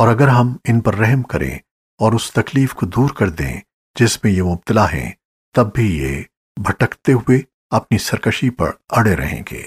اور اگر ہم ان پر رحم کریں اور اس تکلیف کو دور کر دیں جس میں یہ مبتلا ہیں، تب بھی یہ بھٹکتے ہوئے اپنی سرکشی پر اڑے رہیں گے۔